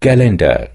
calendar